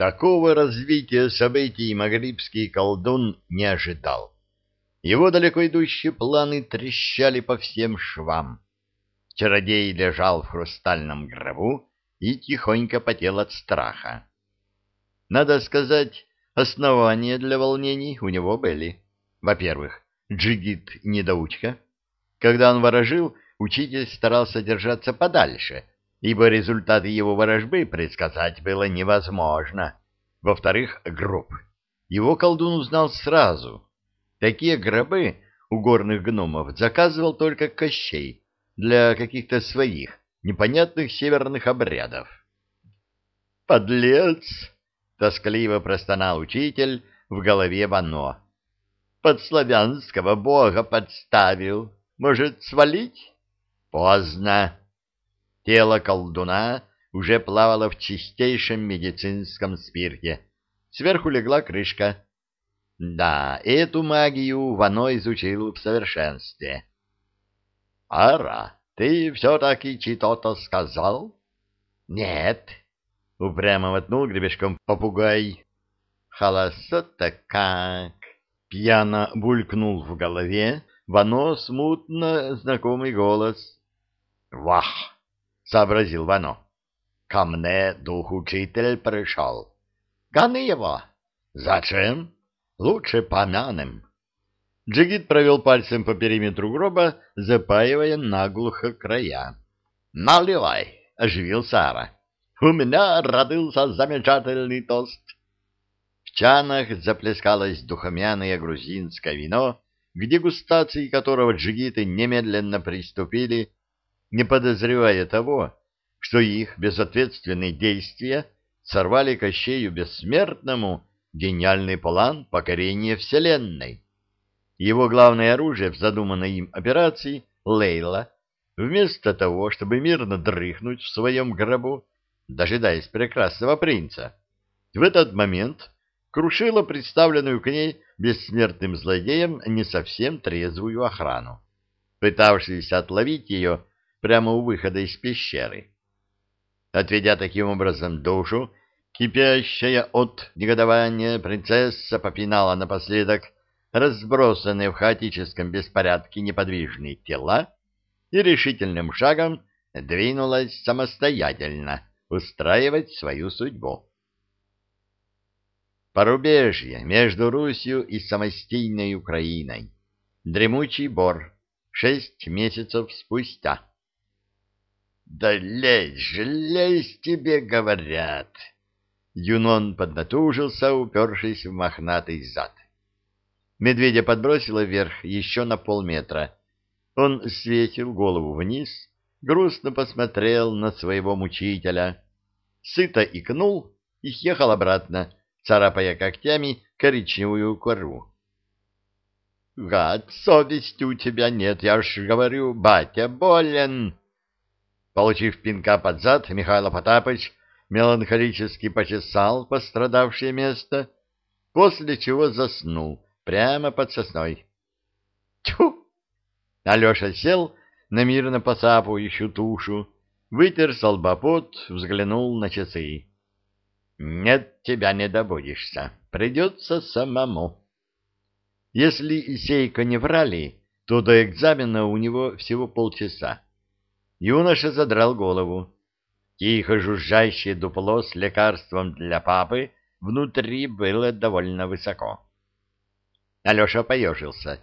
Такого развития событий магрибский колдун не ожидал. Его далеко идущие планы трещали по всем швам. Чародей лежал в хрустальном гробу и тихонько потел от страха. Надо сказать, основания для волнений у него были. Во-первых, джигит недоучка. Когда он ворожил, учитель старался держаться подальше, ибо результаты его ворожбы предсказать было невозможно. Во-вторых, гроб. Его колдун узнал сразу. Такие гробы у горных гномов заказывал только Кощей для каких-то своих непонятных северных обрядов. «Подлец!» — тоскливо простонал учитель в голове Вано. «Под славянского бога подставил. Может, свалить?» «Поздно!» Тело колдуна уже плавало в чистейшем медицинском спирте. Сверху легла крышка. Да, эту магию Вано изучил в совершенстве. — Ара, ты все-таки чего-то сказал? — Нет, — упрямо мотнул гребешком попугай. — Холосо-то как! — пьяно булькнул в голове Вано смутно знакомый голос. — Вах! — сообразил Вано. — Ко мне дух-учитель пришел. — Гони его! — Зачем? — Лучше помянем. Джигит провел пальцем по периметру гроба, запаивая наглухо края. «Наливай!» — оживил Сара. «У меня родился замечательный тост!» В чанах заплескалось духомяное грузинское вино, к дегустации которого джигиты немедленно приступили, не подозревая того, что их безответственные действия сорвали Кощею Бессмертному гениальный план покорения Вселенной. Его главное оружие в задуманной им операции — Лейла, вместо того, чтобы мирно дрыхнуть в своем гробу, дожидаясь прекрасного принца, в этот момент крушила представленную к ней бессмертным злодеем не совсем трезвую охрану, пытавшуюся отловить ее прямо у выхода из пещеры. Отведя таким образом душу, кипящая от негодования принцесса попинала напоследок разбросанные в хаотическом беспорядке неподвижные тела и решительным шагом двинулась самостоятельно устраивать свою судьбу. Порубежье между Русью и самостийной Украиной. Дремучий бор. Шесть месяцев спустя. «Да лезь лезь тебе, говорят!» Юнон поднатужился, упершись в мохнатый зад. Медведя подбросило вверх еще на полметра. Он свесил голову вниз, грустно посмотрел на своего мучителя, сыто икнул и съехал обратно, царапая когтями коричневую кору. — Гад, совести у тебя нет, я ж говорю, батя болен. Получив пинка под зад, Михаил Потапыч меланхолически почесал пострадавшее место, после чего заснул, прямо под сосной. Тьфу! Алеша сел на мирно посапывающую тушу, вытер солбопот, взглянул на часы. Нет, тебя не добудешься, придется самому. Если Сейка не врали, то до экзамена у него всего полчаса. Юноша задрал голову. Тихо жужжащее дупло с лекарством для папы внутри было довольно высоко. Алеша поежился.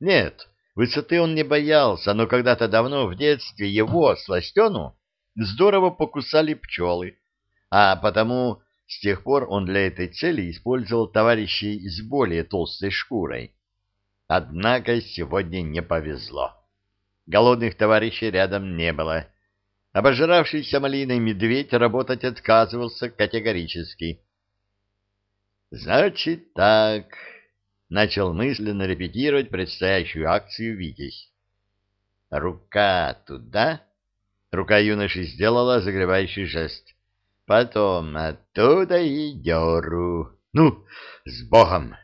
Нет, высоты он не боялся, но когда-то давно в детстве его, сластену, здорово покусали пчелы, а потому с тех пор он для этой цели использовал товарищей с более толстой шкурой. Однако сегодня не повезло. Голодных товарищей рядом не было. Обожравшийся малиной медведь работать отказывался категорически. «Значит так», начал мысленно репетировать предстоящую акцию «Витязь». «Рука туда!» Рука юноши сделала загревающий жест. «Потом оттуда и деру. Ну, с Богом!»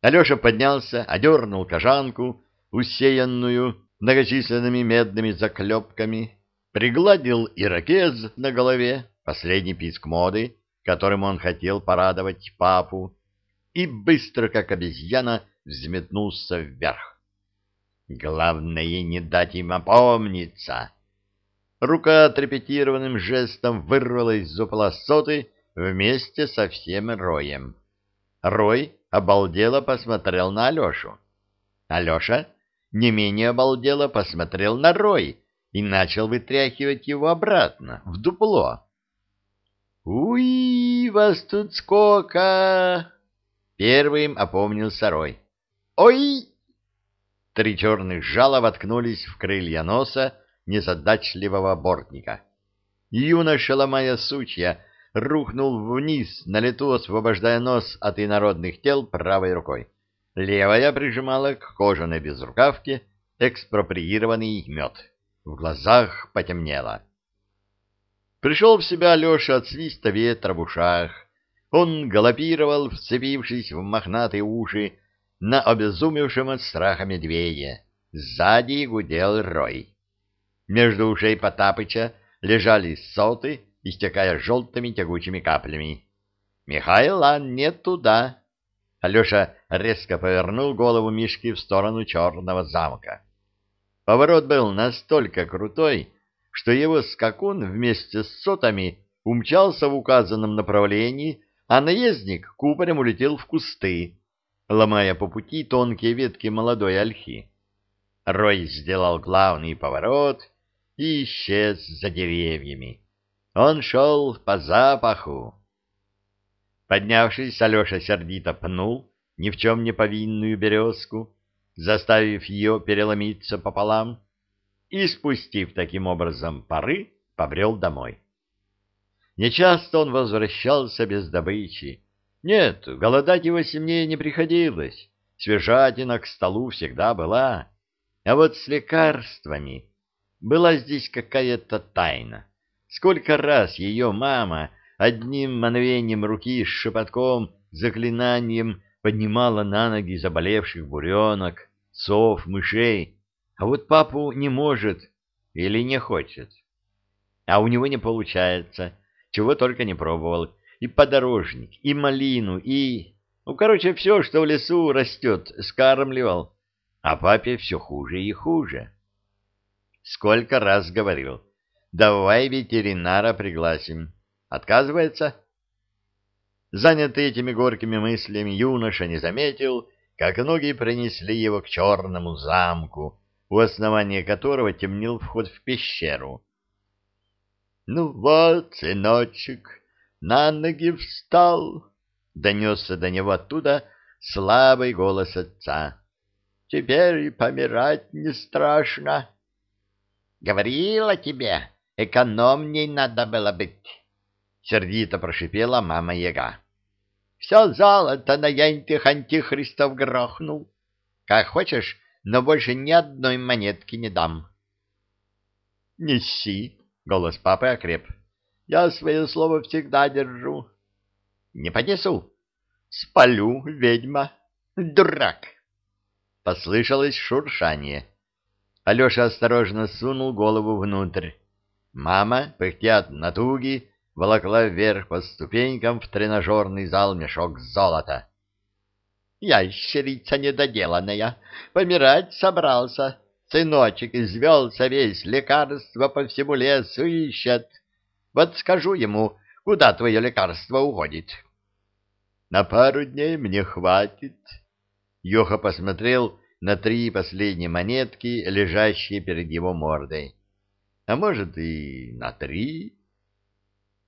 Алеша поднялся, одернул кожанку, усеянную многочисленными медными заклепками, пригладил ирокез на голове, последний писк моды, которым он хотел порадовать папу, и быстро, как обезьяна, взметнулся вверх. Главное, не дать им опомниться. Рука отрепетированным жестом вырвалась из полосоты вместе со всем роем. Рой обалдело посмотрел на Алешу. Алеша не менее обалдело посмотрел на Рой и начал вытряхивать его обратно, в дупло. «Уй, вас тут сколько!» Первым опомнился Рой. «Ой!» Три черных жала воткнулись в крылья носа незадачливого бортника. Юноша, ломая сучья, рухнул вниз, на лету освобождая нос от инородных тел правой рукой. Левая прижимала к кожаной безрукавке экспроприированный мед. В глазах потемнело. Пришел в себя Алеша от свиста ветра в ушах. Он галопировал, вцепившись в мохнатые уши, на обезумевшем от страха медведя. Сзади гудел рой. Между ушей Потапыча лежали соты, истекая желтыми тягучими каплями. «Михайла, не туда!» Алеша резко повернул голову Мишки в сторону черного замка. Поворот был настолько крутой, что его скакун вместе с сотами умчался в указанном направлении, а наездник купорем улетел в кусты, ломая по пути тонкие ветки молодой ольхи. Рой сделал главный поворот и исчез за деревьями. Он шел по запаху. Поднявшись, Алеша сердито пнул ни в чем не повинную березку, заставив ее переломиться пополам, и, спустив таким образом пары, побрел домой. Нечасто он возвращался без добычи. Нет, голодать его семье не приходилось, свежатина к столу всегда была, а вот с лекарствами была здесь какая-то тайна. Сколько раз ее мама одним мановением руки с шепотком, заклинанием поднимала на ноги заболевших буренок, сов, мышей, а вот папу не может или не хочет. А у него не получается, чего только не пробовал. И подорожник, и малину, и... Ну, короче, все, что в лесу растет, скармливал. А папе все хуже и хуже. Сколько раз говорил, давай ветеринара пригласим. Отказывается? Занятый этими горькими мыслями, юноша не заметил, как ноги принесли его к черному замку, у основания которого темнел вход в пещеру. — Ну вот, сыночек, на ноги встал! — донесся до него оттуда слабый голос отца. — Теперь помирать не страшно. — Говорила тебе, экономней надо было быть, — сердито прошипела мама-яга. — Все золото на янтих антихристов грохнул. Как хочешь, но больше ни одной монетки не дам. — Неси, — голос папы окреп. — Я свое слово всегда держу. — Не понесу. — Спалю, ведьма. Дурак. Послышалось шуршание. Алеша осторожно сунул голову внутрь. Мама, пыхтя от натуги, волокла вверх по ступенькам в тренажерный зал мешок золота. Ящерица недоделанная, помирать собрался. Сыночек извелся весь, лекарство по всему лесу ищет. Вот скажу ему, куда твое лекарство уходит. На пару дней мне хватит. Йоха посмотрел на три последние монетки, лежащие перед его мордой а может и на три.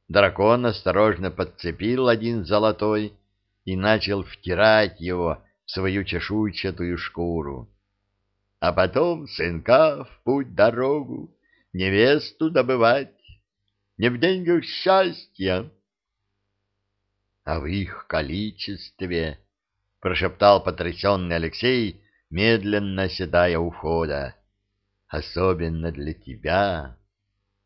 Дракон осторожно подцепил один золотой и начал втирать его в свою чешуйчатую шкуру. А потом сынка в путь-дорогу, невесту добывать, не в деньгах счастья. — А в их количестве, — прошептал потрясенный Алексей, медленно седая у особенно для тебя.